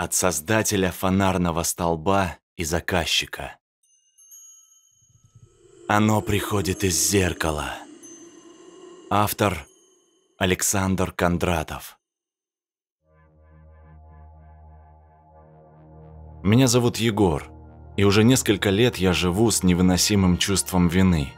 От создателя фонарного столба и заказчика. Оно приходит из зеркала. Автор Александр Кондратов. Меня зовут Егор, и уже несколько лет я живу с невыносимым чувством вины.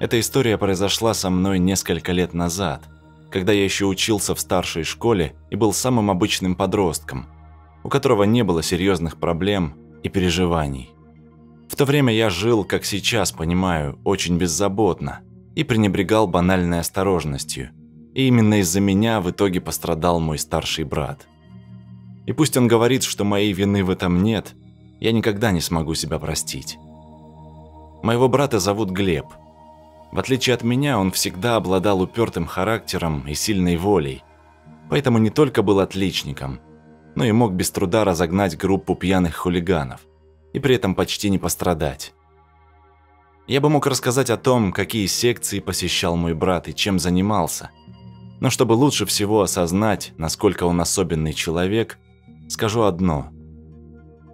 Эта история произошла со мной несколько лет назад, когда я еще учился в старшей школе и был самым обычным подростком – у которого не было серьезных проблем и переживаний. В то время я жил, как сейчас понимаю, очень беззаботно и пренебрегал банальной осторожностью. И именно из-за меня в итоге пострадал мой старший брат. И пусть он говорит, что моей вины в этом нет, я никогда не смогу себя простить. Моего брата зовут Глеб. В отличие от меня, он всегда обладал упертым характером и сильной волей, поэтому не только был отличником – но и мог без труда разогнать группу пьяных хулиганов и при этом почти не пострадать. Я бы мог рассказать о том, какие секции посещал мой брат и чем занимался, но чтобы лучше всего осознать, насколько он особенный человек, скажу одно.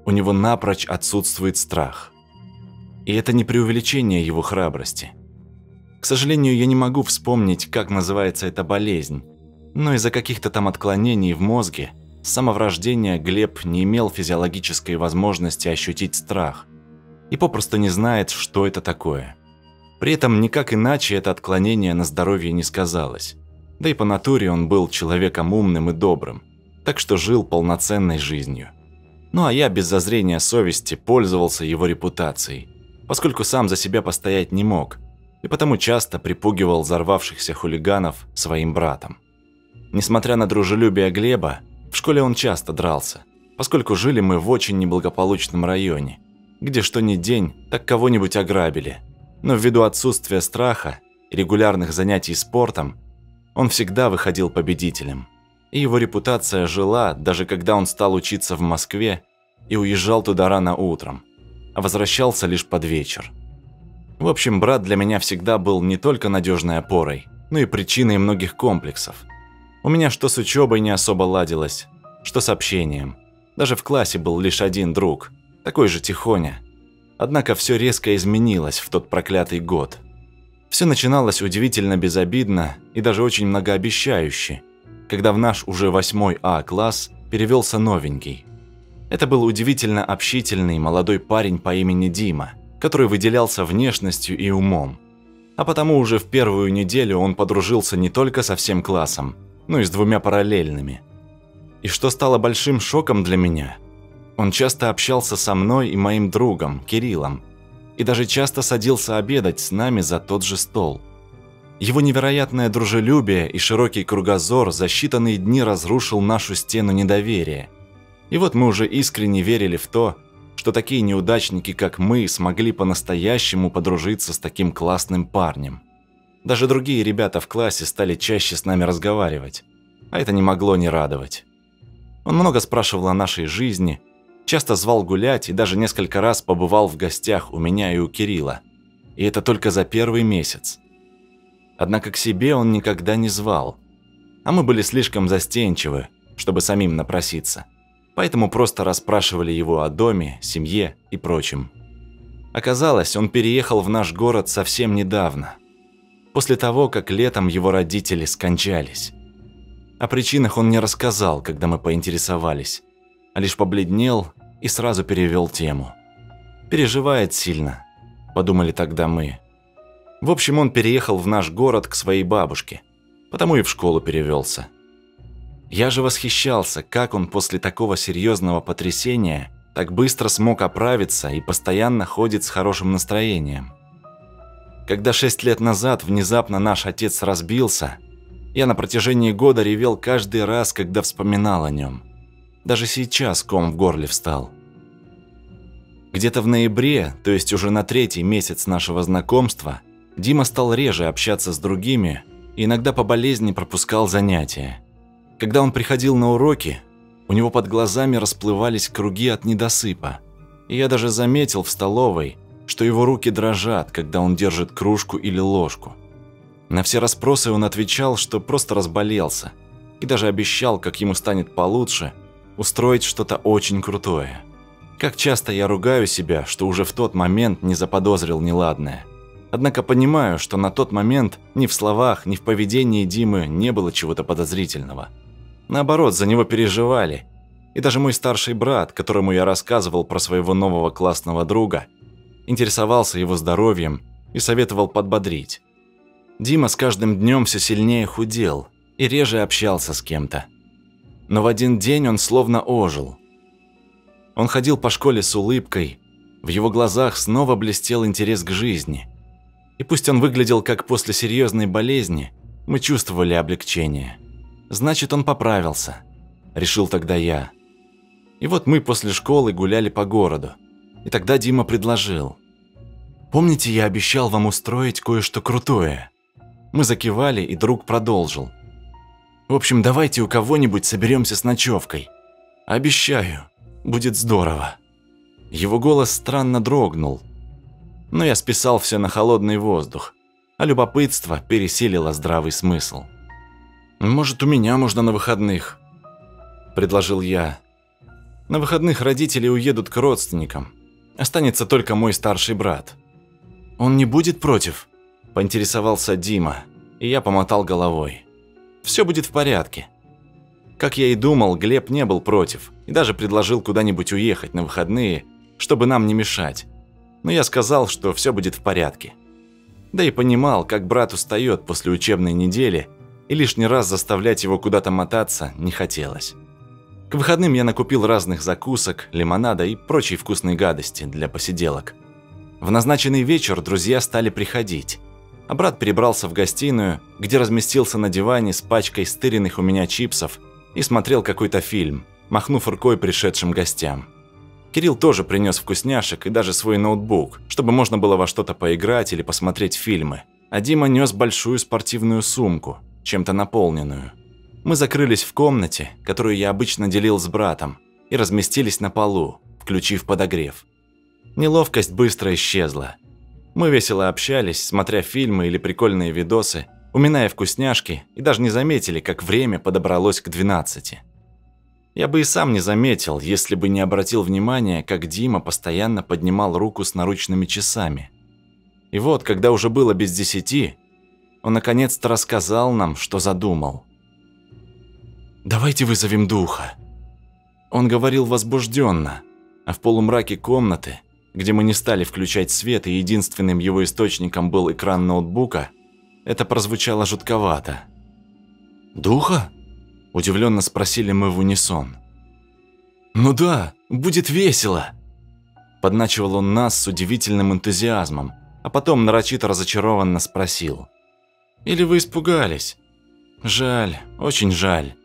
У него напрочь отсутствует страх. И это не преувеличение его храбрости. К сожалению, я не могу вспомнить, как называется эта болезнь, но из-за каких-то там отклонений в мозге – с самого рождения Глеб не имел физиологической возможности ощутить страх и попросту не знает, что это такое. При этом никак иначе это отклонение на здоровье не сказалось. Да и по натуре он был человеком умным и добрым, так что жил полноценной жизнью. Ну а я без зазрения совести пользовался его репутацией, поскольку сам за себя постоять не мог, и потому часто припугивал взорвавшихся хулиганов своим братом. Несмотря на дружелюбие Глеба, в школе он часто дрался, поскольку жили мы в очень неблагополучном районе, где что ни день, так кого-нибудь ограбили. Но ввиду отсутствия страха и регулярных занятий спортом, он всегда выходил победителем. И его репутация жила, даже когда он стал учиться в Москве и уезжал туда рано утром, а возвращался лишь под вечер. В общем, брат для меня всегда был не только надежной опорой, но и причиной многих комплексов – у меня что с учебой не особо ладилось, что с общением. Даже в классе был лишь один друг, такой же Тихоня. Однако все резко изменилось в тот проклятый год. Все начиналось удивительно безобидно и даже очень многообещающе, когда в наш уже восьмой А класс перевелся новенький. Это был удивительно общительный молодой парень по имени Дима, который выделялся внешностью и умом. А потому уже в первую неделю он подружился не только со всем классом, ну и с двумя параллельными. И что стало большим шоком для меня, он часто общался со мной и моим другом, Кириллом, и даже часто садился обедать с нами за тот же стол. Его невероятное дружелюбие и широкий кругозор за считанные дни разрушил нашу стену недоверия. И вот мы уже искренне верили в то, что такие неудачники, как мы, смогли по-настоящему подружиться с таким классным парнем. Даже другие ребята в классе стали чаще с нами разговаривать, а это не могло не радовать. Он много спрашивал о нашей жизни, часто звал гулять и даже несколько раз побывал в гостях у меня и у Кирилла. И это только за первый месяц. Однако к себе он никогда не звал. А мы были слишком застенчивы, чтобы самим напроситься. Поэтому просто расспрашивали его о доме, семье и прочем. Оказалось, он переехал в наш город совсем недавно – после того, как летом его родители скончались. О причинах он не рассказал, когда мы поинтересовались, а лишь побледнел и сразу перевел тему. «Переживает сильно», – подумали тогда мы. В общем, он переехал в наш город к своей бабушке, потому и в школу перевелся. Я же восхищался, как он после такого серьезного потрясения так быстро смог оправиться и постоянно ходит с хорошим настроением. Когда шесть лет назад внезапно наш отец разбился, я на протяжении года ревел каждый раз, когда вспоминал о нем. Даже сейчас ком в горле встал. Где-то в ноябре, то есть уже на третий месяц нашего знакомства, Дима стал реже общаться с другими и иногда по болезни пропускал занятия. Когда он приходил на уроки, у него под глазами расплывались круги от недосыпа. И я даже заметил в столовой, что его руки дрожат, когда он держит кружку или ложку. На все расспросы он отвечал, что просто разболелся, и даже обещал, как ему станет получше, устроить что-то очень крутое. Как часто я ругаю себя, что уже в тот момент не заподозрил неладное. Однако понимаю, что на тот момент ни в словах, ни в поведении Димы не было чего-то подозрительного. Наоборот, за него переживали. И даже мой старший брат, которому я рассказывал про своего нового классного друга, интересовался его здоровьем и советовал подбодрить. Дима с каждым днем все сильнее худел и реже общался с кем-то. Но в один день он словно ожил. Он ходил по школе с улыбкой, в его глазах снова блестел интерес к жизни. И пусть он выглядел как после серьезной болезни, мы чувствовали облегчение. Значит, он поправился, решил тогда я. И вот мы после школы гуляли по городу. И тогда Дима предложил. «Помните, я обещал вам устроить кое-что крутое?» Мы закивали, и друг продолжил. «В общем, давайте у кого-нибудь соберемся с ночевкой. Обещаю, будет здорово». Его голос странно дрогнул, но я списал все на холодный воздух, а любопытство пересилило здравый смысл. «Может, у меня можно на выходных?» – предложил я. «На выходных родители уедут к родственникам. Останется только мой старший брат. Он не будет против?» – поинтересовался Дима, и я помотал головой. «Все будет в порядке». Как я и думал, Глеб не был против и даже предложил куда-нибудь уехать на выходные, чтобы нам не мешать. Но я сказал, что все будет в порядке. Да и понимал, как брат устает после учебной недели, и лишний раз заставлять его куда-то мотаться не хотелось. К выходным я накупил разных закусок, лимонада и прочей вкусной гадости для посиделок. В назначенный вечер друзья стали приходить, а брат перебрался в гостиную, где разместился на диване с пачкой стыренных у меня чипсов и смотрел какой-то фильм, махнув рукой пришедшим гостям. Кирилл тоже принес вкусняшек и даже свой ноутбук, чтобы можно было во что-то поиграть или посмотреть фильмы. А Дима нес большую спортивную сумку, чем-то наполненную. Мы закрылись в комнате, которую я обычно делил с братом, и разместились на полу, включив подогрев. Неловкость быстро исчезла. Мы весело общались, смотря фильмы или прикольные видосы, уминая вкусняшки, и даже не заметили, как время подобралось к 12. Я бы и сам не заметил, если бы не обратил внимания, как Дима постоянно поднимал руку с наручными часами. И вот, когда уже было без десяти, он наконец-то рассказал нам, что задумал. «Давайте вызовем духа». Он говорил возбужденно, а в полумраке комнаты, где мы не стали включать свет и единственным его источником был экран ноутбука, это прозвучало жутковато. «Духа?» Удивленно спросили мы в унисон. «Ну да, будет весело!» Подначивал он нас с удивительным энтузиазмом, а потом нарочито разочарованно спросил. «Или вы испугались?» «Жаль, очень жаль».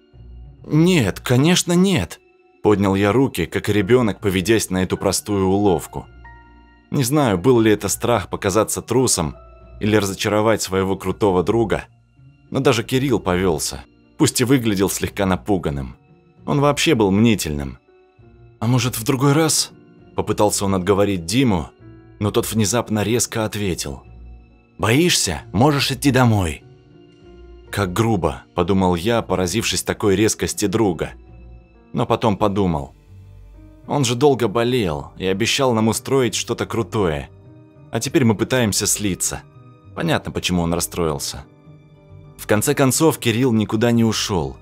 «Нет, конечно нет», – поднял я руки, как ребенок, поведясь на эту простую уловку. Не знаю, был ли это страх показаться трусом или разочаровать своего крутого друга, но даже Кирилл повелся пусть и выглядел слегка напуганным. Он вообще был мнительным. «А может, в другой раз?» Попытался он отговорить Диму, но тот внезапно резко ответил. «Боишься? Можешь идти домой». «Как грубо», – подумал я, поразившись такой резкости друга. Но потом подумал. Он же долго болел и обещал нам устроить что-то крутое. А теперь мы пытаемся слиться. Понятно, почему он расстроился. В конце концов, Кирилл никуда не ушел,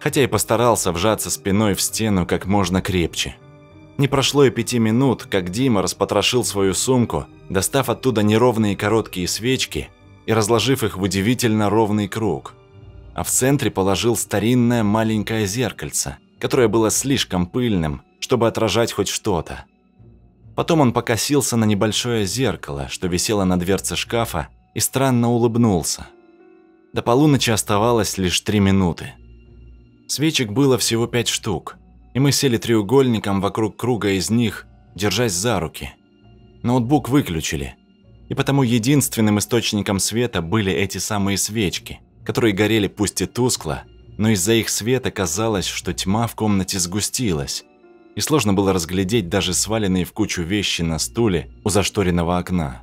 хотя и постарался вжаться спиной в стену как можно крепче. Не прошло и пяти минут, как Дима распотрошил свою сумку, достав оттуда неровные короткие свечки и разложив их в удивительно ровный круг. А в центре положил старинное маленькое зеркальце, которое было слишком пыльным, чтобы отражать хоть что-то. Потом он покосился на небольшое зеркало, что висело на дверце шкафа, и странно улыбнулся. До полуночи оставалось лишь три минуты. Свечек было всего пять штук, и мы сели треугольником вокруг круга из них, держась за руки. Ноутбук выключили, и потому единственным источником света были эти самые свечки, которые горели пусть и тускло, но из-за их света казалось, что тьма в комнате сгустилась, и сложно было разглядеть даже сваленные в кучу вещи на стуле у зашторенного окна.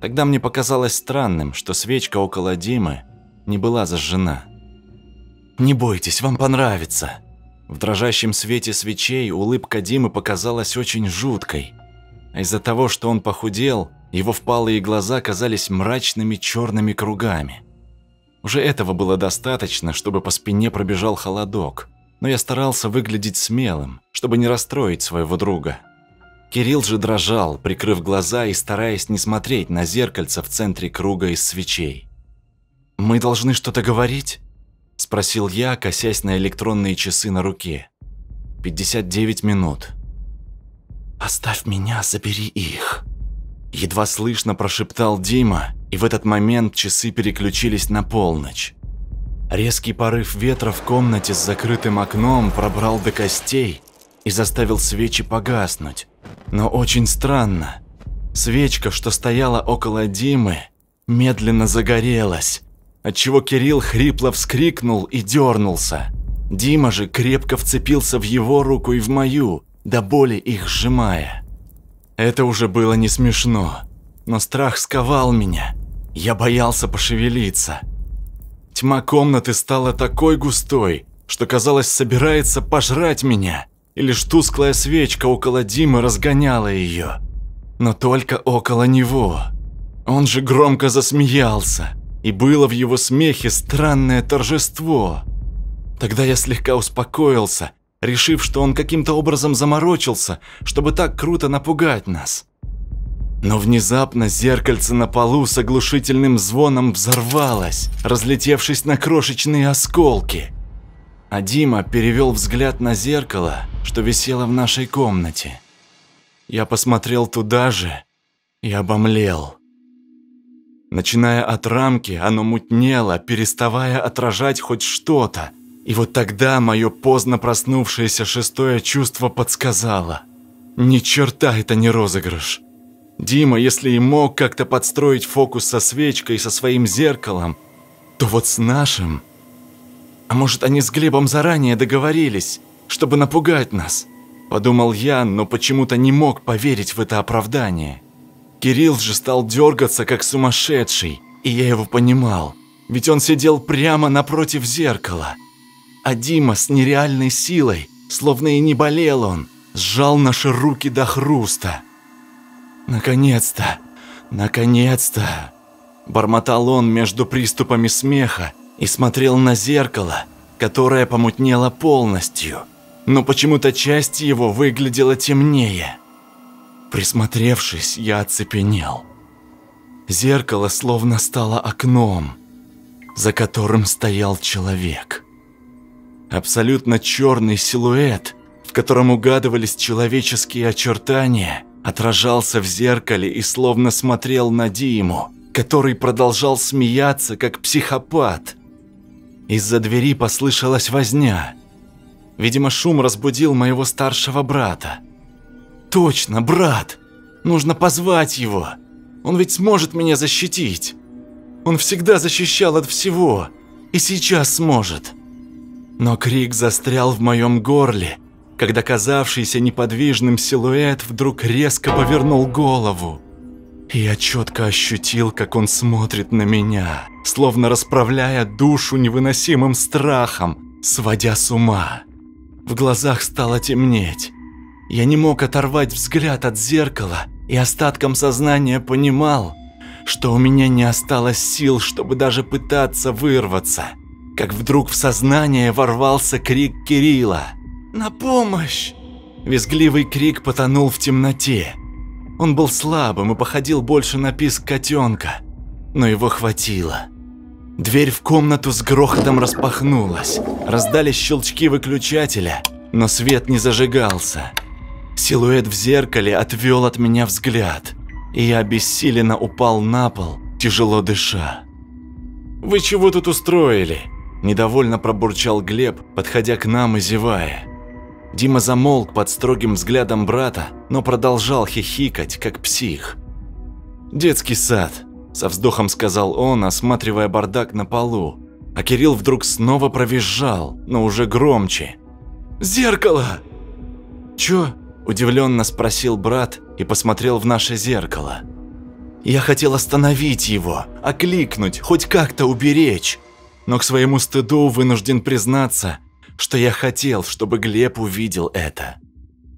Тогда мне показалось странным, что свечка около Димы не была зажжена. «Не бойтесь, вам понравится», – В дрожащем свете свечей улыбка Димы показалась очень жуткой. А из-за того, что он похудел, его впалые глаза казались мрачными черными кругами. Уже этого было достаточно, чтобы по спине пробежал холодок, но я старался выглядеть смелым, чтобы не расстроить своего друга. Кирилл же дрожал, прикрыв глаза и стараясь не смотреть на зеркальце в центре круга из свечей. «Мы должны что-то говорить?» – спросил я, косясь на электронные часы на руке. «59 минут». «Оставь меня, забери их», – едва слышно прошептал Дима, и в этот момент часы переключились на полночь. Резкий порыв ветра в комнате с закрытым окном пробрал до костей и заставил свечи погаснуть. Но очень странно. Свечка, что стояла около Димы, медленно загорелась, отчего Кирилл хрипло вскрикнул и дернулся. Дима же крепко вцепился в его руку и в мою, до боли их сжимая. Это уже было не смешно, но страх сковал меня. Я боялся пошевелиться. Тьма комнаты стала такой густой, что казалось собирается пожрать меня и лишь тусклая свечка около Димы разгоняла ее. Но только около него. Он же громко засмеялся, и было в его смехе странное торжество. Тогда я слегка успокоился, решив, что он каким-то образом заморочился, чтобы так круто напугать нас. Но внезапно зеркальце на полу с оглушительным звоном взорвалось, разлетевшись на крошечные осколки – а Дима перевел взгляд на зеркало, что висело в нашей комнате. Я посмотрел туда же и обомлел. Начиная от рамки, оно мутнело, переставая отражать хоть что-то. И вот тогда мое поздно проснувшееся шестое чувство подсказало. Ни черта это не розыгрыш. Дима, если и мог как-то подстроить фокус со свечкой и со своим зеркалом, то вот с нашим... А может, они с Глебом заранее договорились, чтобы напугать нас? Подумал я, но почему-то не мог поверить в это оправдание. Кирилл же стал дергаться, как сумасшедший, и я его понимал, ведь он сидел прямо напротив зеркала. А Дима с нереальной силой, словно и не болел он, сжал наши руки до хруста. «Наконец-то! Наконец-то!» Бормотал он между приступами смеха и смотрел на зеркало, которое помутнело полностью, но почему-то часть его выглядела темнее. Присмотревшись, я оцепенел. Зеркало словно стало окном, за которым стоял человек. Абсолютно черный силуэт, в котором угадывались человеческие очертания, отражался в зеркале и словно смотрел на Диму, который продолжал смеяться, как психопат – из-за двери послышалась возня. Видимо, шум разбудил моего старшего брата. «Точно, брат! Нужно позвать его! Он ведь сможет меня защитить! Он всегда защищал от всего, и сейчас сможет!» Но крик застрял в моем горле, когда казавшийся неподвижным силуэт вдруг резко повернул голову. И я четко ощутил, как он смотрит на меня, словно расправляя душу невыносимым страхом, сводя с ума. В глазах стало темнеть. Я не мог оторвать взгляд от зеркала и остатком сознания понимал, что у меня не осталось сил, чтобы даже пытаться вырваться. Как вдруг в сознание ворвался крик Кирилла. «На помощь!» Визгливый крик потонул в темноте. Он был слабым и походил больше на писк котенка, но его хватило. Дверь в комнату с грохотом распахнулась. Раздались щелчки выключателя, но свет не зажигался. Силуэт в зеркале отвел от меня взгляд, и я обессиленно упал на пол, тяжело дыша. «Вы чего тут устроили?» – недовольно пробурчал Глеб, подходя к нам и зевая. Дима замолк под строгим взглядом брата, но продолжал хихикать, как псих. «Детский сад», – со вздохом сказал он, осматривая бардак на полу. А Кирилл вдруг снова провизжал, но уже громче. «Зеркало!» «Чё?» – удивленно спросил брат и посмотрел в наше зеркало. Я хотел остановить его, окликнуть, хоть как-то уберечь, но к своему стыду вынужден признаться – что я хотел, чтобы Глеб увидел это.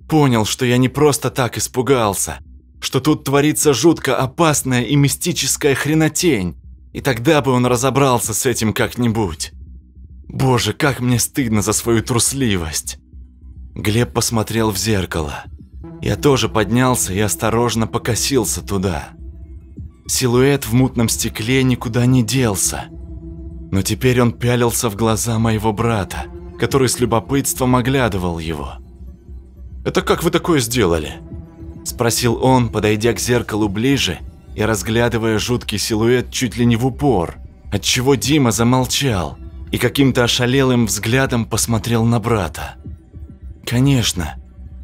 Понял, что я не просто так испугался, что тут творится жутко опасная и мистическая хренотень, и тогда бы он разобрался с этим как-нибудь. Боже, как мне стыдно за свою трусливость. Глеб посмотрел в зеркало. Я тоже поднялся и осторожно покосился туда. Силуэт в мутном стекле никуда не делся. Но теперь он пялился в глаза моего брата, который с любопытством оглядывал его. «Это как вы такое сделали?» Спросил он, подойдя к зеркалу ближе и разглядывая жуткий силуэт чуть ли не в упор, отчего Дима замолчал и каким-то ошалелым взглядом посмотрел на брата. Конечно,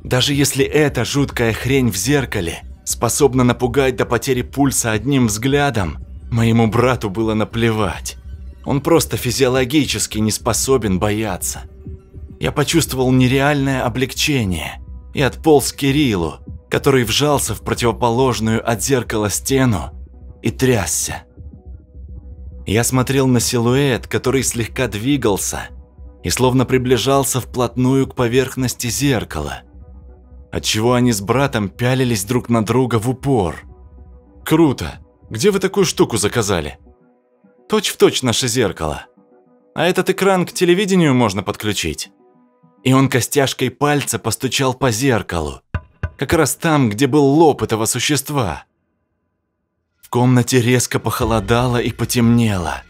даже если эта жуткая хрень в зеркале способна напугать до потери пульса одним взглядом, моему брату было наплевать. Он просто физиологически не способен бояться. Я почувствовал нереальное облегчение и отполз к Кириллу, который вжался в противоположную от зеркала стену и трясся. Я смотрел на силуэт, который слегка двигался и словно приближался вплотную к поверхности зеркала, отчего они с братом пялились друг на друга в упор. «Круто! Где вы такую штуку заказали?» «Точь-в-точь наше зеркало. А этот экран к телевидению можно подключить». И он костяшкой пальца постучал по зеркалу, как раз там, где был лоб этого существа. В комнате резко похолодало и потемнело.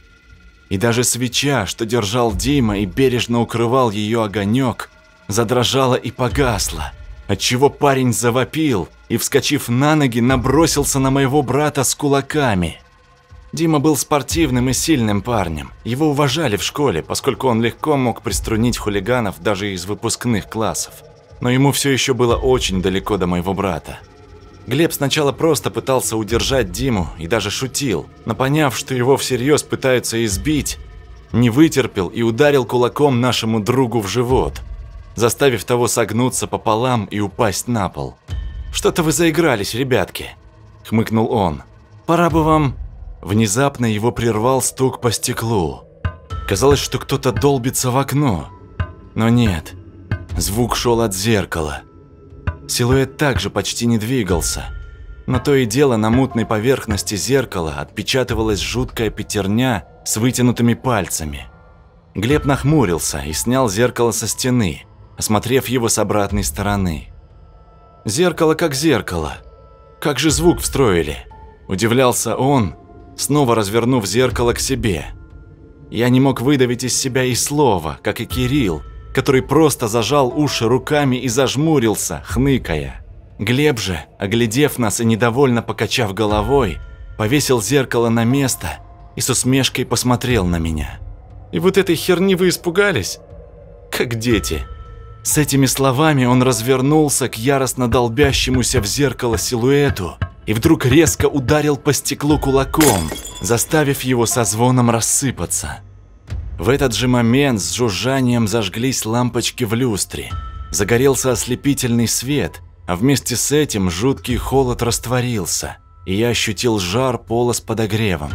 И даже свеча, что держал Дима и бережно укрывал ее огонек, задрожала и погасла, отчего парень завопил и, вскочив на ноги, набросился на моего брата с кулаками. Дима был спортивным и сильным парнем. Его уважали в школе, поскольку он легко мог приструнить хулиганов даже из выпускных классов. Но ему все еще было очень далеко до моего брата. Глеб сначала просто пытался удержать Диму и даже шутил, но поняв, что его всерьез пытаются избить, не вытерпел и ударил кулаком нашему другу в живот, заставив того согнуться пополам и упасть на пол. «Что-то вы заигрались, ребятки», – хмыкнул он. «Пора бы вам...» Внезапно его прервал стук по стеклу. Казалось, что кто-то долбится в окно. Но нет, звук шел от зеркала. Силуэт также почти не двигался. Но то и дело на мутной поверхности зеркала отпечатывалась жуткая пятерня с вытянутыми пальцами. Глеб нахмурился и снял зеркало со стены, осмотрев его с обратной стороны. «Зеркало как зеркало. Как же звук встроили?» Удивлялся он, снова развернув зеркало к себе. Я не мог выдавить из себя и слова, как и Кирилл, который просто зажал уши руками и зажмурился, хныкая. Глеб же, оглядев нас и недовольно покачав головой, повесил зеркало на место и с усмешкой посмотрел на меня. «И вот этой херни вы испугались? Как дети!» С этими словами он развернулся к яростно долбящемуся в зеркало силуэту и вдруг резко ударил по стеклу кулаком, заставив его со звоном рассыпаться. В этот же момент с жужжанием зажглись лампочки в люстре. Загорелся ослепительный свет, а вместе с этим жуткий холод растворился, и я ощутил жар пола с подогревом.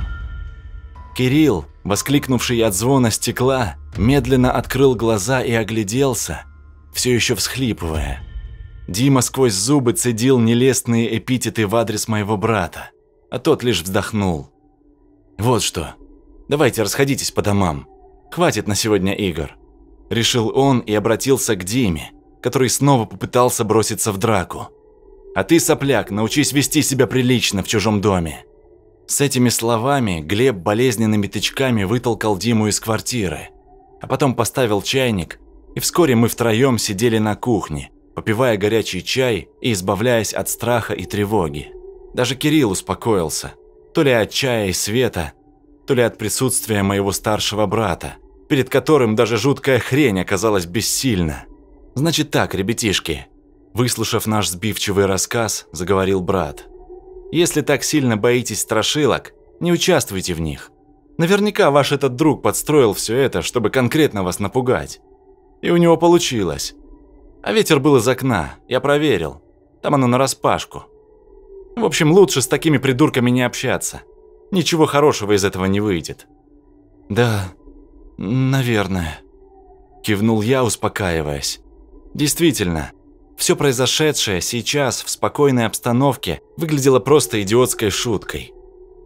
Кирилл, воскликнувший от звона стекла, медленно открыл глаза и огляделся, все еще всхлипывая. Дима сквозь зубы цедил нелестные эпитеты в адрес моего брата, а тот лишь вздохнул. «Вот что, давайте расходитесь по домам. Хватит на сегодня игр», – решил он и обратился к Диме, который снова попытался броситься в драку. «А ты, сопляк, научись вести себя прилично в чужом доме». С этими словами Глеб болезненными тычками вытолкал Диму из квартиры, а потом поставил чайник, и вскоре мы втроем сидели на кухне, попивая горячий чай и избавляясь от страха и тревоги. Даже Кирилл успокоился, то ли от чая и света, то ли от присутствия моего старшего брата, перед которым даже жуткая хрень оказалась бессильна. «Значит так, ребятишки», – выслушав наш сбивчивый рассказ, заговорил брат. «Если так сильно боитесь страшилок, не участвуйте в них. Наверняка ваш этот друг подстроил все это, чтобы конкретно вас напугать. И у него получилось. А ветер был из окна, я проверил. Там оно нараспашку. В общем, лучше с такими придурками не общаться. Ничего хорошего из этого не выйдет. Да, наверное. кивнул я, успокаиваясь. Действительно, все произошедшее сейчас в спокойной обстановке выглядело просто идиотской шуткой.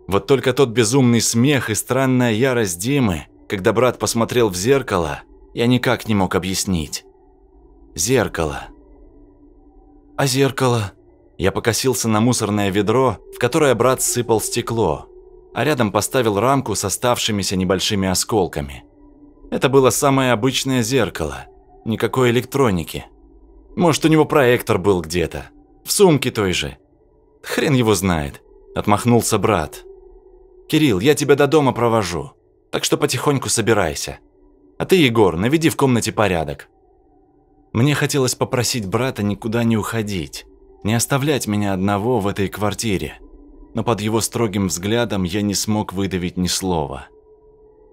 Вот только тот безумный смех и странная ярость Димы, когда брат посмотрел в зеркало, я никак не мог объяснить. Зеркало. А зеркало? Я покосился на мусорное ведро, в которое брат сыпал стекло, а рядом поставил рамку с оставшимися небольшими осколками. Это было самое обычное зеркало, никакой электроники. Может, у него проектор был где-то, в сумке той же. Хрен его знает, отмахнулся брат. Кирилл, я тебя до дома провожу, так что потихоньку собирайся. А ты, Егор, наведи в комнате порядок. Мне хотелось попросить брата никуда не уходить, не оставлять меня одного в этой квартире, но под его строгим взглядом я не смог выдавить ни слова.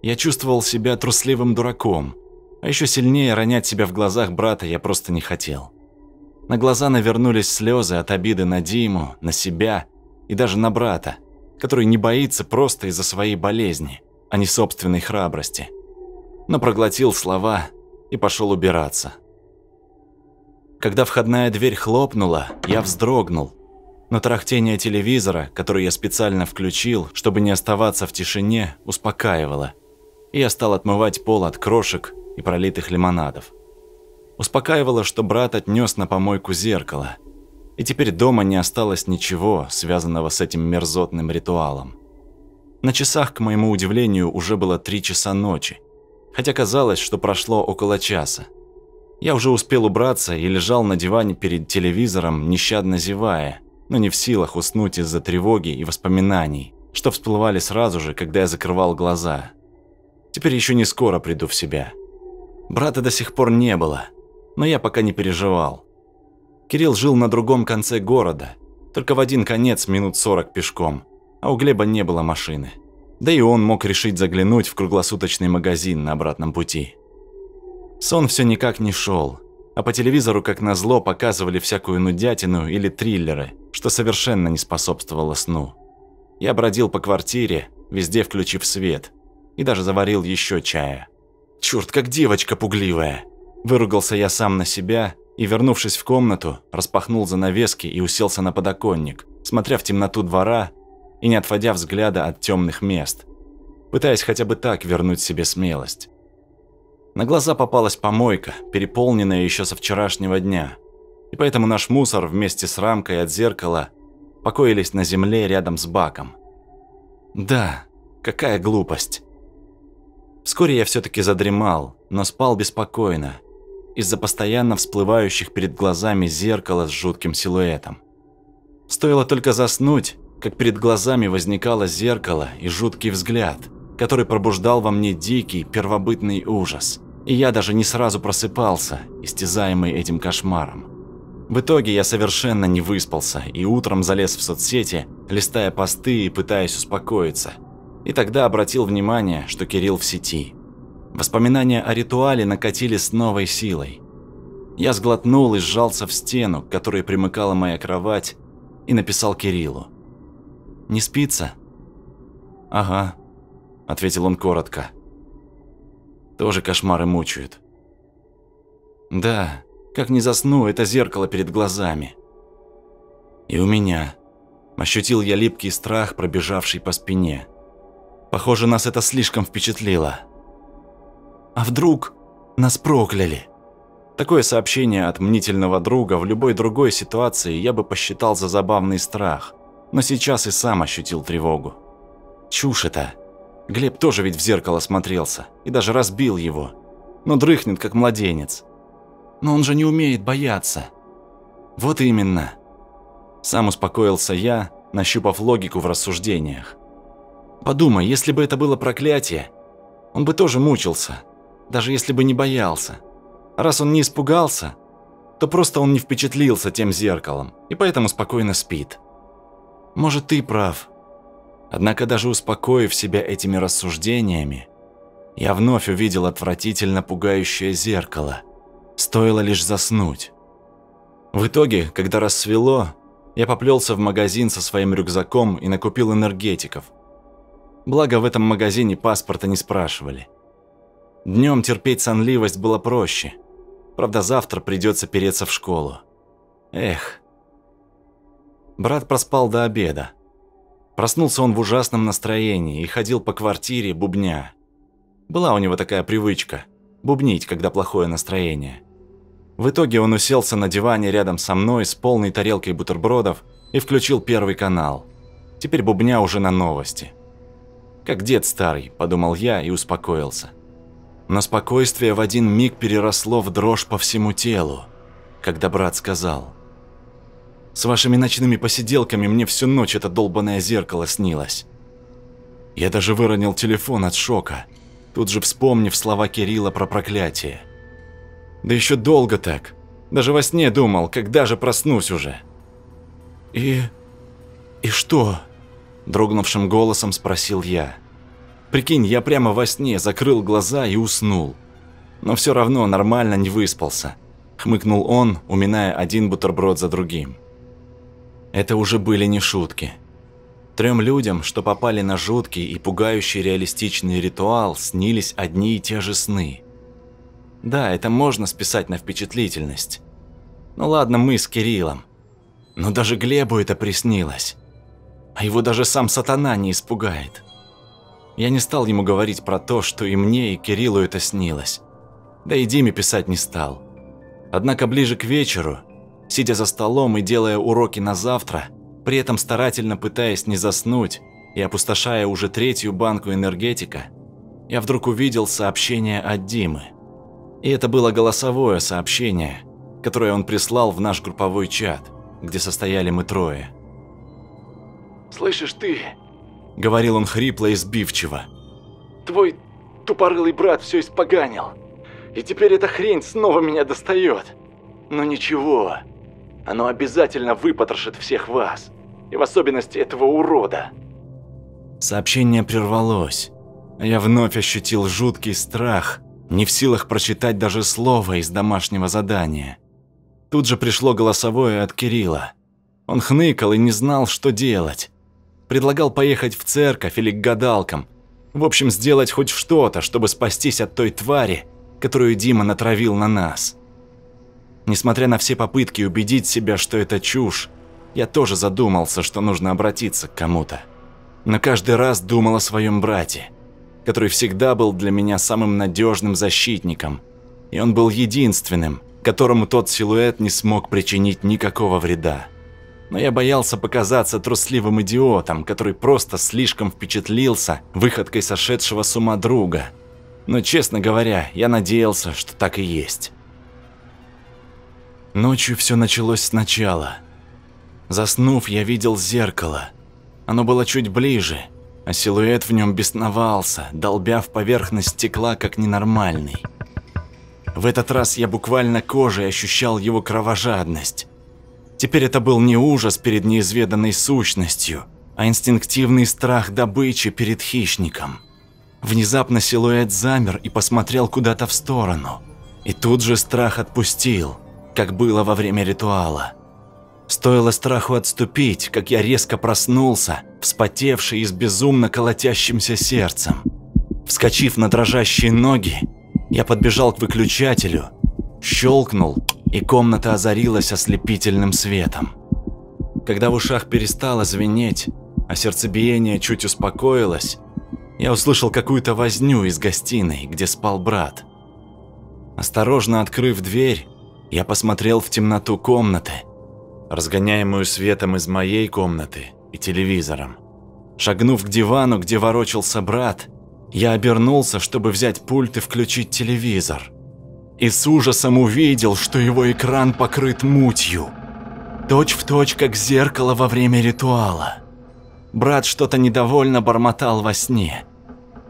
Я чувствовал себя трусливым дураком, а еще сильнее ронять себя в глазах брата я просто не хотел. На глаза навернулись слезы от обиды на Диму, на себя и даже на брата, который не боится просто из-за своей болезни, а не собственной храбрости. Но проглотил слова и пошел убираться. Когда входная дверь хлопнула, я вздрогнул. Но тарахтение телевизора, который я специально включил, чтобы не оставаться в тишине, успокаивало – я стал отмывать пол от крошек и пролитых лимонадов. Успокаивало, что брат отнес на помойку зеркало, и теперь дома не осталось ничего, связанного с этим мерзотным ритуалом. На часах, к моему удивлению, уже было три часа ночи, хотя казалось, что прошло около часа. Я уже успел убраться и лежал на диване перед телевизором, нещадно зевая, но не в силах уснуть из-за тревоги и воспоминаний, что всплывали сразу же, когда я закрывал глаза – Теперь еще не скоро приду в себя. Брата до сих пор не было, но я пока не переживал. Кирилл жил на другом конце города, только в один конец минут сорок пешком, а у Глеба не было машины. Да и он мог решить заглянуть в круглосуточный магазин на обратном пути. Сон все никак не шел, а по телевизору, как назло, показывали всякую нудятину или триллеры, что совершенно не способствовало сну. Я бродил по квартире, везде включив свет – и даже заварил еще чая. Черт, как девочка пугливая. Выругался я сам на себя и, вернувшись в комнату, распахнул занавески и уселся на подоконник, смотря в темноту двора и не отводя взгляда от темных мест, пытаясь хотя бы так вернуть себе смелость. На глаза попалась помойка, переполненная еще со вчерашнего дня, и поэтому наш мусор вместе с рамкой от зеркала покоились на земле рядом с баком. Да, какая глупость. Вскоре я все-таки задремал, но спал беспокойно, из-за постоянно всплывающих перед глазами зеркала с жутким силуэтом. Стоило только заснуть, как перед глазами возникало зеркало и жуткий взгляд, который пробуждал во мне дикий, первобытный ужас. И я даже не сразу просыпался, истязаемый этим кошмаром. В итоге я совершенно не выспался и утром залез в соцсети, листая посты и пытаясь успокоиться – и тогда обратил внимание, что Кирилл в сети. Воспоминания о ритуале накатили с новой силой. Я сглотнул и сжался в стену, к которой примыкала моя кровать, и написал Кириллу. «Не спится?» «Ага», – ответил он коротко. «Тоже кошмары мучают». «Да, как не засну, это зеркало перед глазами». «И у меня». Ощутил я липкий страх, пробежавший по спине. Похоже, нас это слишком впечатлило. А вдруг нас прокляли? Такое сообщение от мнительного друга в любой другой ситуации я бы посчитал за забавный страх, но сейчас и сам ощутил тревогу. Чушь это. Глеб тоже ведь в зеркало смотрелся и даже разбил его, но дрыхнет как младенец. Но он же не умеет бояться. Вот именно. Сам успокоился я, нащупав логику в рассуждениях. Подумай, если бы это было проклятие, он бы тоже мучился, даже если бы не боялся. Раз он не испугался, то просто он не впечатлился тем зеркалом и поэтому спокойно спит. Может, ты прав. Однако даже успокоив себя этими рассуждениями, я вновь увидел отвратительно пугающее зеркало. Стоило лишь заснуть. В итоге, когда рассвело, я поплелся в магазин со своим рюкзаком и накупил энергетиков – Благо в этом магазине паспорта не спрашивали. Днем терпеть сонливость было проще. Правда, завтра придется переться в школу. Эх. Брат проспал до обеда. Проснулся он в ужасном настроении и ходил по квартире бубня. Была у него такая привычка – бубнить, когда плохое настроение. В итоге он уселся на диване рядом со мной с полной тарелкой бутербродов и включил первый канал. Теперь бубня уже на новости. «Как дед старый», – подумал я и успокоился. Но спокойствие в один миг переросло в дрожь по всему телу, когда брат сказал. «С вашими ночными посиделками мне всю ночь это долбанное зеркало снилось». Я даже выронил телефон от шока, тут же вспомнив слова Кирилла про проклятие. Да еще долго так. Даже во сне думал, когда же проснусь уже. «И... и что?» – дрогнувшим голосом спросил я. Прикинь, я прямо во сне закрыл глаза и уснул. Но все равно нормально не выспался. Хмыкнул он, уминая один бутерброд за другим. Это уже были не шутки. Трем людям, что попали на жуткий и пугающий реалистичный ритуал, снились одни и те же сны. Да, это можно списать на впечатлительность. Ну ладно, мы с Кириллом. Но даже Глебу это приснилось. А его даже сам сатана не испугает. Я не стал ему говорить про то, что и мне, и Кириллу это снилось. Да и Диме писать не стал. Однако ближе к вечеру, сидя за столом и делая уроки на завтра, при этом старательно пытаясь не заснуть и опустошая уже третью банку энергетика, я вдруг увидел сообщение от Димы. И это было голосовое сообщение, которое он прислал в наш групповой чат, где состояли мы трое. «Слышишь ты?» – говорил он хрипло и сбивчиво. «Твой тупорылый брат все испоганил, и теперь эта хрень снова меня достает. Но ничего, оно обязательно выпотрошит всех вас, и в особенности этого урода». Сообщение прервалось, я вновь ощутил жуткий страх, не в силах прочитать даже слово из домашнего задания. Тут же пришло голосовое от Кирилла. Он хныкал и не знал, что делать. Предлагал поехать в церковь или к гадалкам. В общем, сделать хоть что-то, чтобы спастись от той твари, которую Дима натравил на нас. Несмотря на все попытки убедить себя, что это чушь, я тоже задумался, что нужно обратиться к кому-то. Но каждый раз думал о своем брате, который всегда был для меня самым надежным защитником. И он был единственным, которому тот силуэт не смог причинить никакого вреда но я боялся показаться трусливым идиотом, который просто слишком впечатлился выходкой сошедшего с ума друга. Но, честно говоря, я надеялся, что так и есть. Ночью все началось сначала. Заснув, я видел зеркало. Оно было чуть ближе, а силуэт в нем бесновался, долбя в поверхность стекла как ненормальный. В этот раз я буквально кожей ощущал его кровожадность. Теперь это был не ужас перед неизведанной сущностью, а инстинктивный страх добычи перед хищником. Внезапно силуэт замер и посмотрел куда-то в сторону. И тут же страх отпустил, как было во время ритуала. Стоило страху отступить, как я резко проснулся, вспотевший и с безумно колотящимся сердцем. Вскочив на дрожащие ноги, я подбежал к выключателю, щелкнул и комната озарилась ослепительным светом. Когда в ушах перестало звенеть, а сердцебиение чуть успокоилось, я услышал какую-то возню из гостиной, где спал брат. Осторожно открыв дверь, я посмотрел в темноту комнаты, разгоняемую светом из моей комнаты и телевизором. Шагнув к дивану, где ворочался брат, я обернулся, чтобы взять пульт и включить телевизор и с ужасом увидел, что его экран покрыт мутью. Точь в точь, как зеркало во время ритуала. Брат что-то недовольно бормотал во сне.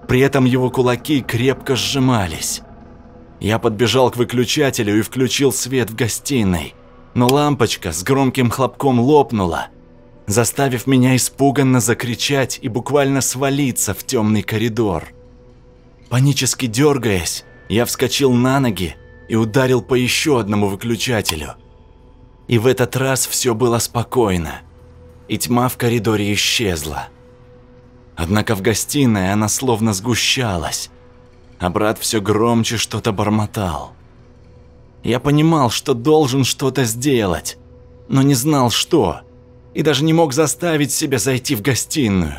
При этом его кулаки крепко сжимались. Я подбежал к выключателю и включил свет в гостиной, но лампочка с громким хлопком лопнула, заставив меня испуганно закричать и буквально свалиться в темный коридор. Панически дергаясь, я вскочил на ноги и ударил по еще одному выключателю. И в этот раз все было спокойно, и тьма в коридоре исчезла. Однако в гостиной она словно сгущалась. А брат все громче что-то бормотал. Я понимал, что должен что-то сделать, но не знал, что, и даже не мог заставить себя зайти в гостиную.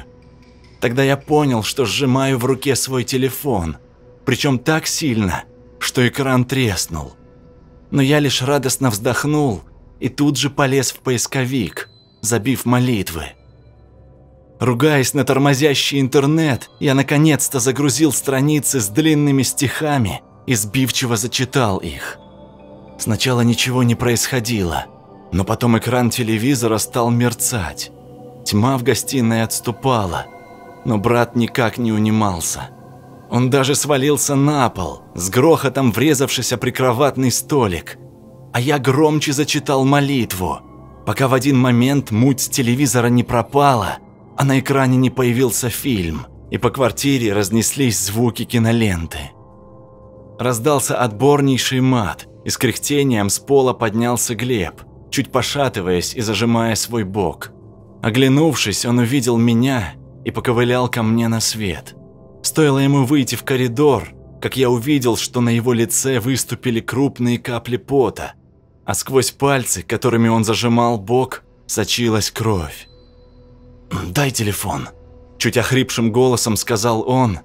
Тогда я понял, что сжимаю в руке свой телефон, причем так сильно, что экран треснул. Но я лишь радостно вздохнул и тут же полез в поисковик, забив молитвы. Ругаясь на тормозящий интернет, я наконец-то загрузил страницы с длинными стихами и сбивчиво зачитал их. Сначала ничего не происходило, но потом экран телевизора стал мерцать. Тьма в гостиной отступала, но брат никак не унимался. Он даже свалился на пол, с грохотом врезавшись о прикроватный столик. А я громче зачитал молитву, пока в один момент муть с телевизора не пропала, а на экране не появился фильм, и по квартире разнеслись звуки киноленты. Раздался отборнейший мат, и с кряхтением с пола поднялся Глеб, чуть пошатываясь и зажимая свой бок. Оглянувшись, он увидел меня и поковылял ко мне на свет. Стоило ему выйти в коридор, как я увидел, что на его лице выступили крупные капли пота, а сквозь пальцы, которыми он зажимал бок, сочилась кровь. «Дай телефон», – чуть охрипшим голосом сказал он,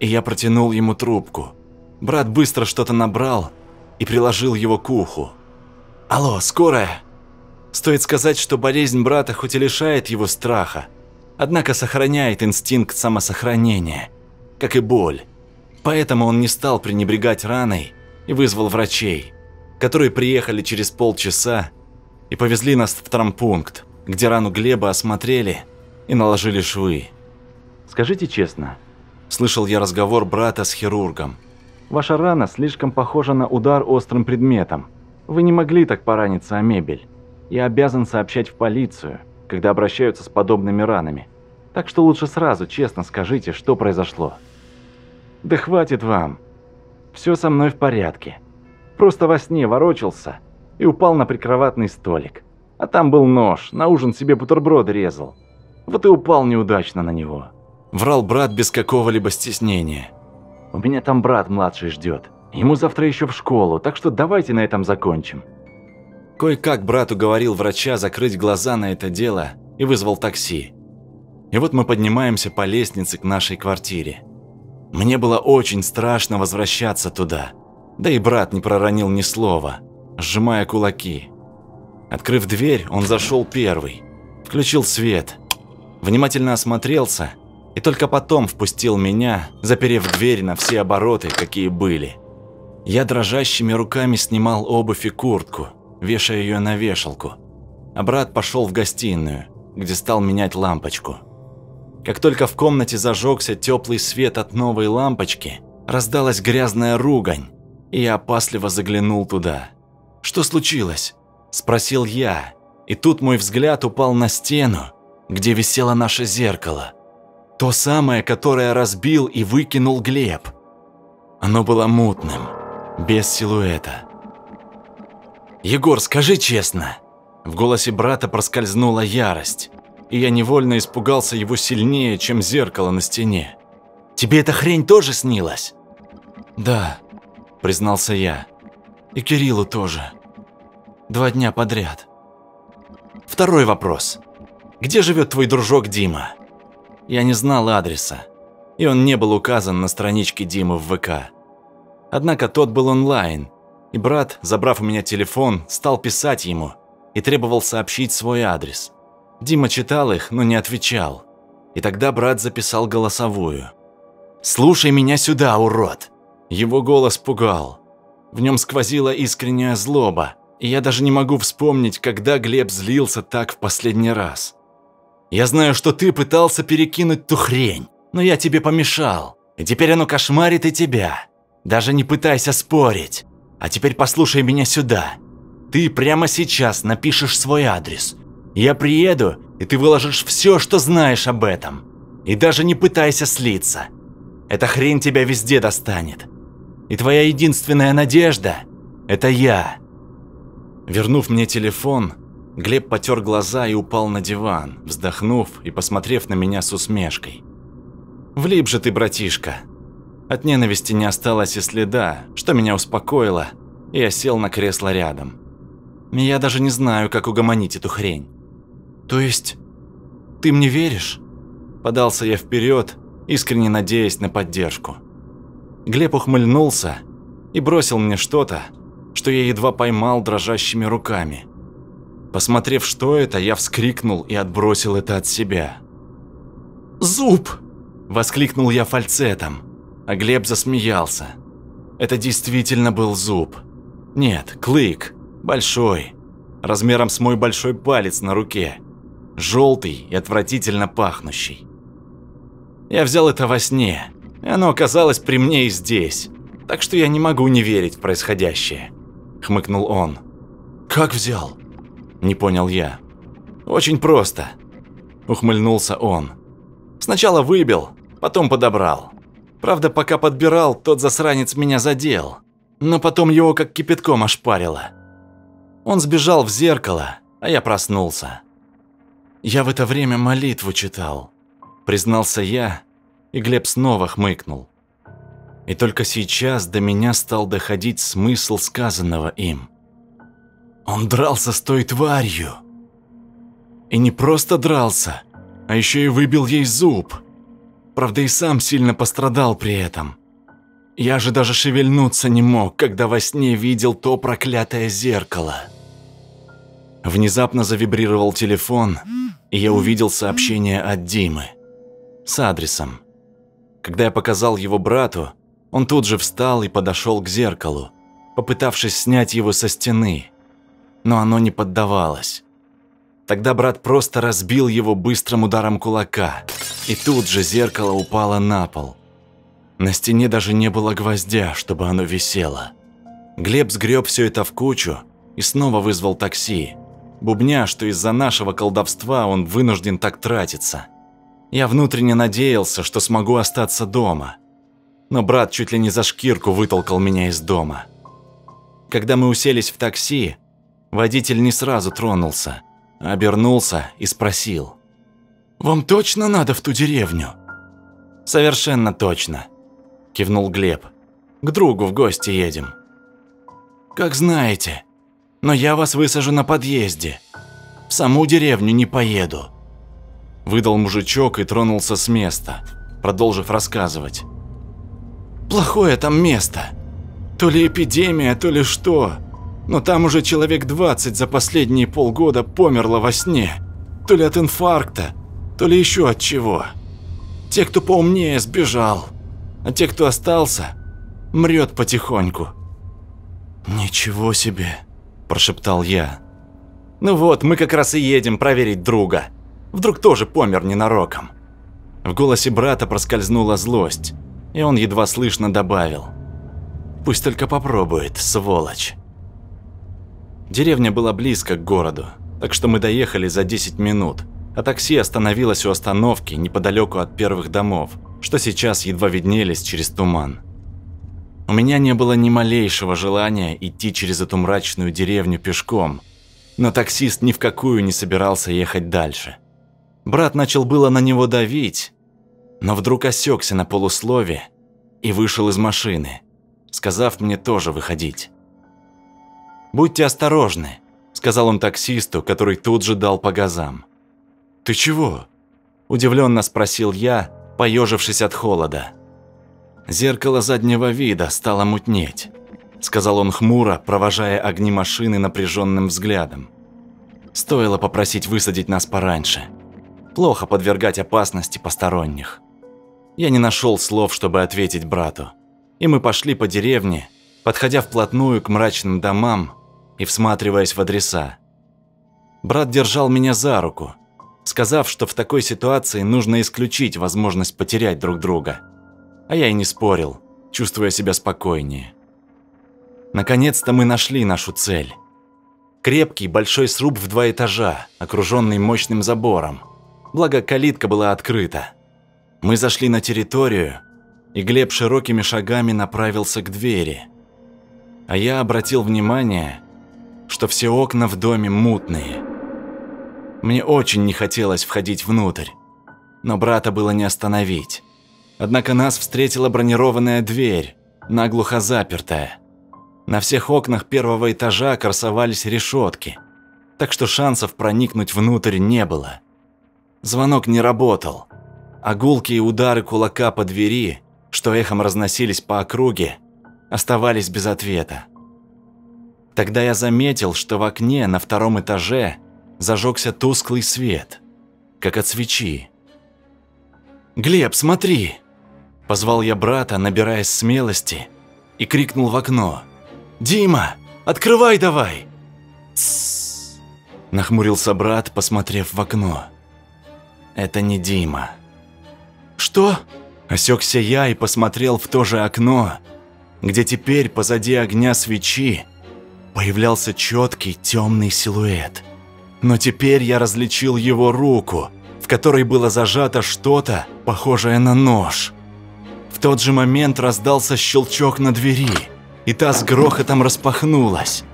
и я протянул ему трубку. Брат быстро что-то набрал и приложил его к уху. «Алло, скорая?» Стоит сказать, что болезнь брата хоть и лишает его страха, однако сохраняет инстинкт самосохранения, как и боль. Поэтому он не стал пренебрегать раной и вызвал врачей, которые приехали через полчаса и повезли нас в травмпункт, где рану Глеба осмотрели и наложили швы. «Скажите честно», – слышал я разговор брата с хирургом. «Ваша рана слишком похожа на удар острым предметом. Вы не могли так пораниться о мебель. Я обязан сообщать в полицию, когда обращаются с подобными ранами. Так что лучше сразу честно скажите, что произошло». «Да хватит вам. Все со мной в порядке. Просто во сне ворочался и упал на прикроватный столик. А там был нож, на ужин себе бутерброд резал. Вот и упал неудачно на него. Врал брат без какого-либо стеснения. У меня там брат младший ждет. Ему завтра еще в школу, так что давайте на этом закончим. Кое-как брат уговорил врача закрыть глаза на это дело и вызвал такси. И вот мы поднимаемся по лестнице к нашей квартире. Мне было очень страшно возвращаться туда. Да и брат не проронил ни слова, сжимая кулаки. Открыв дверь, он зашел первый. Включил свет внимательно осмотрелся и только потом впустил меня, заперев дверь на все обороты, какие были. Я дрожащими руками снимал обувь и куртку, вешая ее на вешалку, а брат пошел в гостиную, где стал менять лампочку. Как только в комнате зажегся теплый свет от новой лампочки, раздалась грязная ругань, и я опасливо заглянул туда. «Что случилось?» – спросил я, и тут мой взгляд упал на стену, где висело наше зеркало. То самое, которое разбил и выкинул Глеб. Оно было мутным, без силуэта. «Егор, скажи честно!» В голосе брата проскользнула ярость, и я невольно испугался его сильнее, чем зеркало на стене. «Тебе эта хрень тоже снилась?» «Да», – признался я. «И Кириллу тоже. Два дня подряд». Второй вопрос. Где живет твой дружок Дима?» Я не знал адреса, и он не был указан на страничке Димы в ВК. Однако тот был онлайн, и брат, забрав у меня телефон, стал писать ему и требовал сообщить свой адрес. Дима читал их, но не отвечал. И тогда брат записал голосовую. «Слушай меня сюда, урод!» Его голос пугал. В нем сквозила искренняя злоба, и я даже не могу вспомнить, когда Глеб злился так в последний раз. Я знаю, что ты пытался перекинуть ту хрень, но я тебе помешал. И теперь оно кошмарит и тебя. Даже не пытайся спорить. А теперь послушай меня сюда. Ты прямо сейчас напишешь свой адрес. Я приеду, и ты выложишь все, что знаешь об этом. И даже не пытайся слиться. Эта хрень тебя везде достанет. И твоя единственная надежда – это я. Вернув мне телефон, Глеб потер глаза и упал на диван, вздохнув и посмотрев на меня с усмешкой. «Влип же ты, братишка. От ненависти не осталось и следа, что меня успокоило, и я сел на кресло рядом. Я даже не знаю, как угомонить эту хрень. То есть, ты мне веришь? Подался я вперед, искренне надеясь на поддержку. Глеб ухмыльнулся и бросил мне что-то, что я едва поймал дрожащими руками. Посмотрев, что это, я вскрикнул и отбросил это от себя. «Зуб!» – воскликнул я фальцетом, а Глеб засмеялся. Это действительно был зуб. Нет, клык, большой, размером с мой большой палец на руке, желтый и отвратительно пахнущий. Я взял это во сне, и оно оказалось при мне и здесь, так что я не могу не верить в происходящее», – хмыкнул он. «Как взял?» – не понял я. «Очень просто», – ухмыльнулся он. «Сначала выбил, потом подобрал. Правда, пока подбирал, тот засранец меня задел, но потом его как кипятком ошпарило. Он сбежал в зеркало, а я проснулся. Я в это время молитву читал признался я, и Глеб снова хмыкнул. И только сейчас до меня стал доходить смысл сказанного им. Он дрался с той тварью. И не просто дрался, а еще и выбил ей зуб. Правда, и сам сильно пострадал при этом. Я же даже шевельнуться не мог, когда во сне видел то проклятое зеркало. Внезапно завибрировал телефон, и я увидел сообщение от Димы с адресом. Когда я показал его брату, он тут же встал и подошел к зеркалу, попытавшись снять его со стены, но оно не поддавалось. Тогда брат просто разбил его быстрым ударом кулака, и тут же зеркало упало на пол. На стене даже не было гвоздя, чтобы оно висело. Глеб сгреб все это в кучу и снова вызвал такси, бубня, что из-за нашего колдовства он вынужден так тратиться. Я внутренне надеялся, что смогу остаться дома. Но брат чуть ли не за шкирку вытолкал меня из дома. Когда мы уселись в такси, водитель не сразу тронулся, обернулся и спросил. «Вам точно надо в ту деревню?» «Совершенно точно», – кивнул Глеб. «К другу в гости едем». «Как знаете, но я вас высажу на подъезде. В саму деревню не поеду». Выдал мужичок и тронулся с места, продолжив рассказывать. «Плохое там место. То ли эпидемия, то ли что. Но там уже человек 20 за последние полгода померло во сне. То ли от инфаркта, то ли еще от чего. Те, кто поумнее, сбежал. А те, кто остался, мрет потихоньку». «Ничего себе», – прошептал я. «Ну вот, мы как раз и едем проверить друга», Вдруг тоже помер ненароком. В голосе брата проскользнула злость, и он едва слышно добавил. «Пусть только попробует, сволочь». Деревня была близко к городу, так что мы доехали за 10 минут, а такси остановилось у остановки неподалеку от первых домов, что сейчас едва виднелись через туман. У меня не было ни малейшего желания идти через эту мрачную деревню пешком, но таксист ни в какую не собирался ехать дальше. Брат начал было на него давить, но вдруг осекся на полуслове и вышел из машины, сказав мне тоже выходить. «Будьте осторожны», – сказал он таксисту, который тут же дал по газам. «Ты чего?» – удивленно спросил я, поежившись от холода. Зеркало заднего вида стало мутнеть, сказал он хмуро, провожая огни машины напряженным взглядом. Стоило попросить высадить нас пораньше. Плохо подвергать опасности посторонних. Я не нашел слов, чтобы ответить брату. И мы пошли по деревне, подходя вплотную к мрачным домам и всматриваясь в адреса. Брат держал меня за руку, сказав, что в такой ситуации нужно исключить возможность потерять друг друга. А я и не спорил, чувствуя себя спокойнее. Наконец-то мы нашли нашу цель. Крепкий большой сруб в два этажа, окруженный мощным забором благо калитка была открыта. Мы зашли на территорию, и Глеб широкими шагами направился к двери. А я обратил внимание, что все окна в доме мутные. Мне очень не хотелось входить внутрь, но брата было не остановить. Однако нас встретила бронированная дверь, наглухо запертая. На всех окнах первого этажа красовались решетки, так что шансов проникнуть внутрь не было. Звонок не работал, а гулкие удары кулака по двери, что эхом разносились по округе, оставались без ответа. Тогда я заметил, что в окне на втором этаже зажегся тусклый свет, как от свечи. «Глеб, смотри!» Позвал я брата, набираясь смелости, и крикнул в окно. «Дима, открывай давай!» «Тссс!» Нахмурился брат, посмотрев в окно. «Это не Дима». «Что?» Осекся я и посмотрел в то же окно, где теперь позади огня свечи появлялся четкий темный силуэт. Но теперь я различил его руку, в которой было зажато что-то, похожее на нож. В тот же момент раздался щелчок на двери, и та с грохотом распахнулась.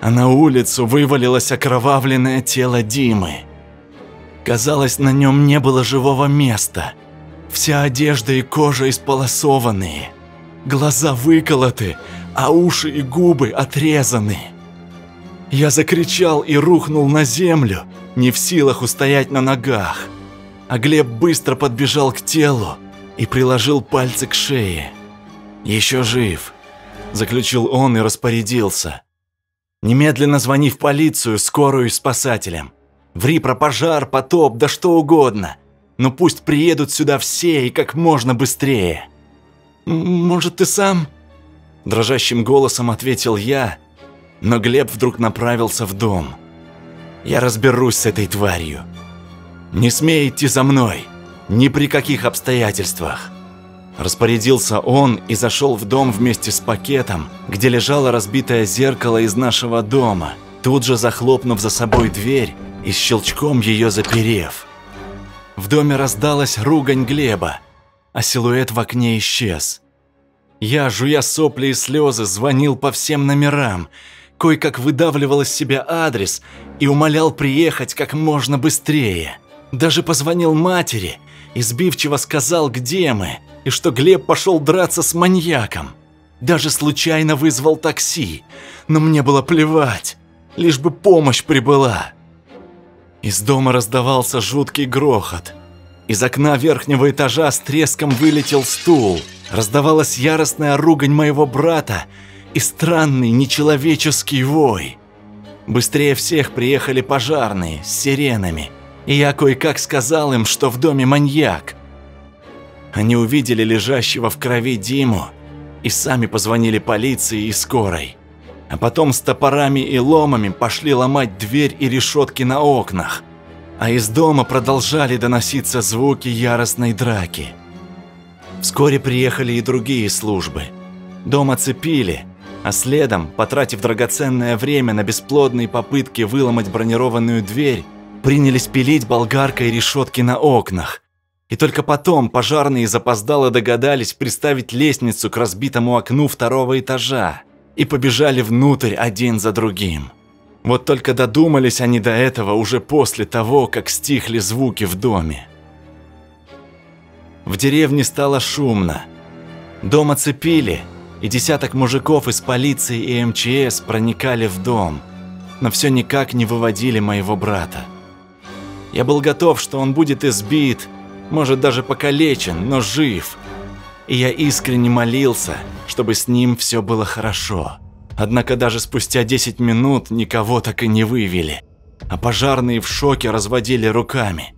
А на улицу вывалилось окровавленное тело Димы. Казалось, на нем не было живого места. Вся одежда и кожа исполосованные. Глаза выколоты, а уши и губы отрезаны. Я закричал и рухнул на землю, не в силах устоять на ногах. А Глеб быстро подбежал к телу и приложил пальцы к шее. «Еще жив», – заключил он и распорядился. «Немедленно звони в полицию, скорую и спасателям. Ври про пожар, потоп, да что угодно. Но пусть приедут сюда все и как можно быстрее». «Может, ты сам?» Дрожащим голосом ответил я, но Глеб вдруг направился в дом. «Я разберусь с этой тварью. Не смей идти за мной, ни при каких обстоятельствах». Распорядился он и зашел в дом вместе с пакетом, где лежало разбитое зеркало из нашего дома, тут же захлопнув за собой дверь и щелчком ее заперев. В доме раздалась ругань Глеба, а силуэт в окне исчез. Я, жуя сопли и слезы, звонил по всем номерам, кое-как выдавливал из себя адрес и умолял приехать как можно быстрее. Даже позвонил матери и сбивчиво сказал, где мы, и что Глеб пошел драться с маньяком. Даже случайно вызвал такси, но мне было плевать, лишь бы помощь прибыла. Из дома раздавался жуткий грохот. Из окна верхнего этажа с треском вылетел стул – раздавалась яростная ругань моего брата и странный нечеловеческий вой. Быстрее всех приехали пожарные с сиренами, и я кое-как сказал им, что в доме маньяк. Они увидели лежащего в крови Диму и сами позвонили полиции и скорой. А потом с топорами и ломами пошли ломать дверь и решетки на окнах. А из дома продолжали доноситься звуки яростной драки. Вскоре приехали и другие службы. Дом оцепили, а следом, потратив драгоценное время на бесплодные попытки выломать бронированную дверь, принялись пилить болгаркой решетки на окнах. И только потом пожарные запоздало догадались приставить лестницу к разбитому окну второго этажа и побежали внутрь один за другим. Вот только додумались они до этого уже после того, как стихли звуки в доме. В деревне стало шумно. Дом оцепили, и десяток мужиков из полиции и МЧС проникали в дом, но все никак не выводили моего брата. Я был готов, что он будет избит, может даже покалечен, но жив. И я искренне молился, чтобы с ним все было хорошо. Однако даже спустя 10 минут никого так и не вывели, а пожарные в шоке разводили руками –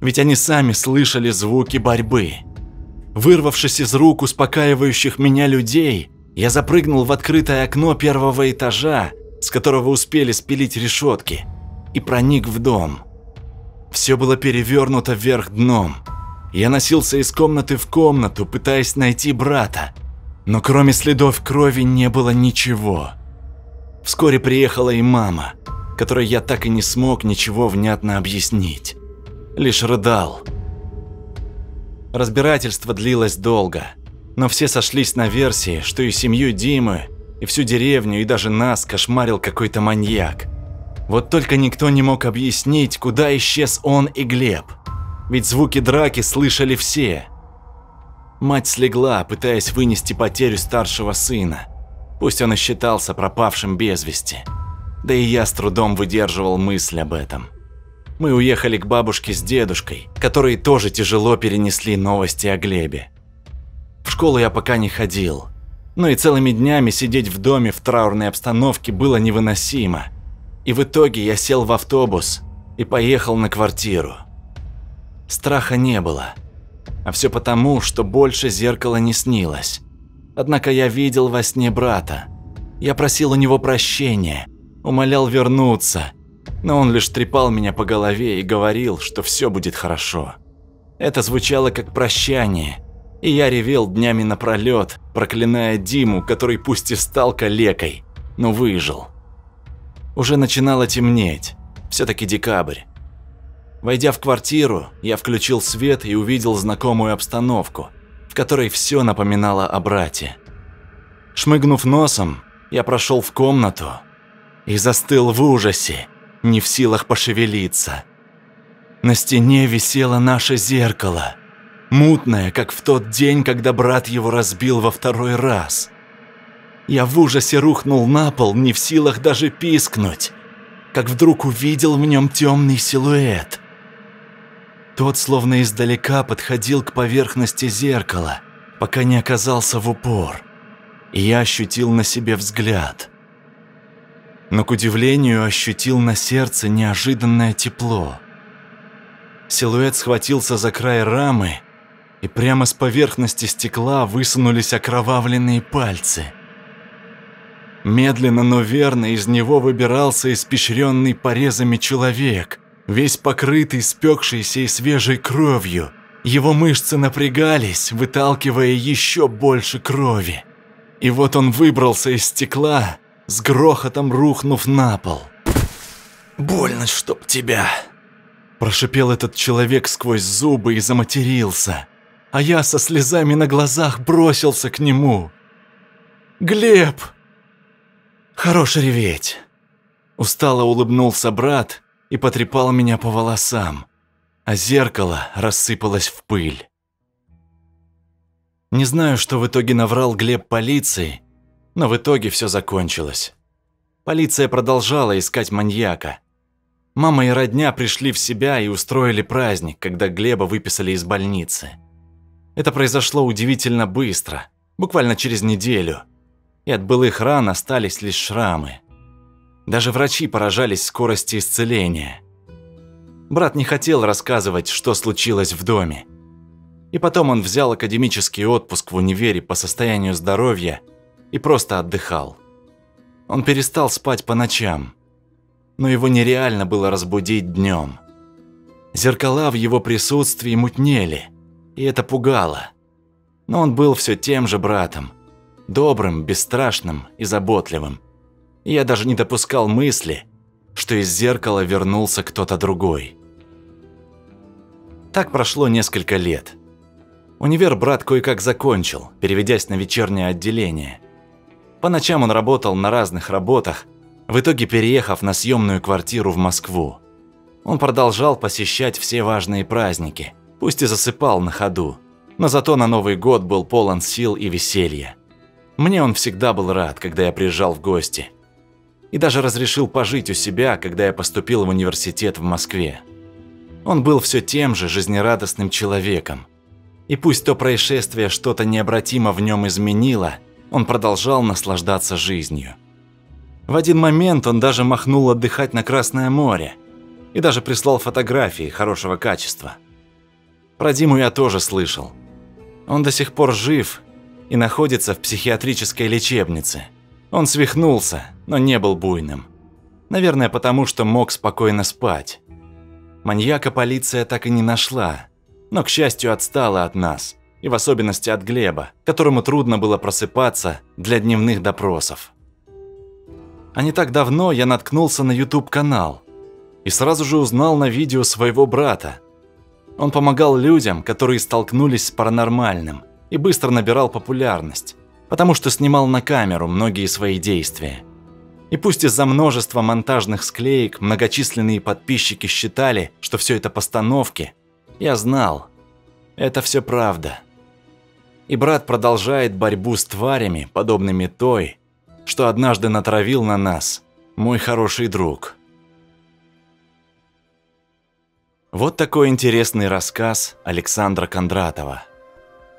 ведь они сами слышали звуки борьбы. Вырвавшись из рук успокаивающих меня людей, я запрыгнул в открытое окно первого этажа, с которого успели спилить решетки, и проник в дом. Все было перевернуто вверх дном. Я носился из комнаты в комнату, пытаясь найти брата, но кроме следов крови не было ничего. Вскоре приехала и мама, которой я так и не смог ничего внятно объяснить лишь рыдал. Разбирательство длилось долго, но все сошлись на версии, что и семью Димы, и всю деревню, и даже нас кошмарил какой-то маньяк. Вот только никто не мог объяснить, куда исчез он и Глеб. Ведь звуки драки слышали все. Мать слегла, пытаясь вынести потерю старшего сына. Пусть он и считался пропавшим без вести. Да и я с трудом выдерживал мысль об этом. Мы уехали к бабушке с дедушкой, которые тоже тяжело перенесли новости о Глебе. В школу я пока не ходил. Но и целыми днями сидеть в доме в траурной обстановке было невыносимо. И в итоге я сел в автобус и поехал на квартиру. Страха не было. А все потому, что больше зеркала не снилось. Однако я видел во сне брата. Я просил у него прощения, умолял вернуться, но он лишь трепал меня по голове и говорил, что все будет хорошо. Это звучало как прощание, и я ревел днями напролет, проклиная Диму, который пусть и стал калекой, но выжил. Уже начинало темнеть, все-таки декабрь. Войдя в квартиру, я включил свет и увидел знакомую обстановку, в которой все напоминало о брате. Шмыгнув носом, я прошел в комнату и застыл в ужасе, не в силах пошевелиться. На стене висело наше зеркало, мутное, как в тот день, когда брат его разбил во второй раз. Я в ужасе рухнул на пол, не в силах даже пискнуть, как вдруг увидел в нем темный силуэт – тот словно издалека подходил к поверхности зеркала, пока не оказался в упор. И я ощутил на себе взгляд. Но, к удивлению, ощутил на сердце неожиданное тепло. Силуэт схватился за край рамы, и прямо с поверхности стекла высунулись окровавленные пальцы. Медленно, но верно из него выбирался испещренный порезами человек – весь покрытый спекшейся и свежей кровью. Его мышцы напрягались, выталкивая еще больше крови. И вот он выбрался из стекла, с грохотом рухнув на пол. «Больно, чтоб тебя!» Прошипел этот человек сквозь зубы и заматерился. А я со слезами на глазах бросился к нему. «Глеб!» «Хорош реветь!» Устало улыбнулся брат и потрепал меня по волосам, а зеркало рассыпалось в пыль. Не знаю, что в итоге наврал Глеб полиции, но в итоге все закончилось. Полиция продолжала искать маньяка. Мама и родня пришли в себя и устроили праздник, когда Глеба выписали из больницы. Это произошло удивительно быстро, буквально через неделю. И от былых ран остались лишь шрамы. Даже врачи поражались скорости исцеления. Брат не хотел рассказывать, что случилось в доме. И потом он взял академический отпуск в универе по состоянию здоровья и просто отдыхал. Он перестал спать по ночам, но его нереально было разбудить днем. Зеркала в его присутствии мутнели, и это пугало. Но он был все тем же братом, добрым, бесстрашным и заботливым. Я даже не допускал мысли, что из зеркала вернулся кто-то другой. Так прошло несколько лет. Универ брат кое-как закончил, переведясь на вечернее отделение. По ночам он работал на разных работах, в итоге переехав на съемную квартиру в Москву. Он продолжал посещать все важные праздники, пусть и засыпал на ходу, но зато на Новый год был полон сил и веселья. Мне он всегда был рад, когда я приезжал в гости – и даже разрешил пожить у себя, когда я поступил в университет в Москве. Он был все тем же жизнерадостным человеком. И пусть то происшествие что-то необратимо в нем изменило, он продолжал наслаждаться жизнью. В один момент он даже махнул отдыхать на Красное море и даже прислал фотографии хорошего качества. Про Диму я тоже слышал. Он до сих пор жив и находится в психиатрической лечебнице – он свихнулся, но не был буйным. Наверное, потому что мог спокойно спать. Маньяка полиция так и не нашла, но, к счастью, отстала от нас, и в особенности от Глеба, которому трудно было просыпаться для дневных допросов. А не так давно я наткнулся на YouTube-канал и сразу же узнал на видео своего брата. Он помогал людям, которые столкнулись с паранормальным, и быстро набирал популярность потому что снимал на камеру многие свои действия. И пусть из-за множества монтажных склеек многочисленные подписчики считали, что все это постановки, я знал, это все правда. И брат продолжает борьбу с тварями, подобными той, что однажды натравил на нас мой хороший друг. Вот такой интересный рассказ Александра Кондратова.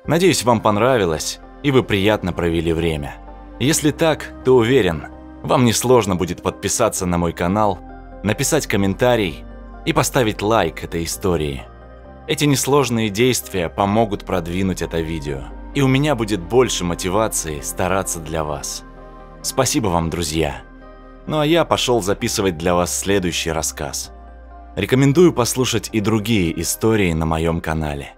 Надеюсь, вам понравилось, и вы приятно провели время. Если так, то уверен, вам несложно будет подписаться на мой канал, написать комментарий и поставить лайк этой истории. Эти несложные действия помогут продвинуть это видео, и у меня будет больше мотивации стараться для вас. Спасибо вам, друзья. Ну а я пошел записывать для вас следующий рассказ. Рекомендую послушать и другие истории на моем канале.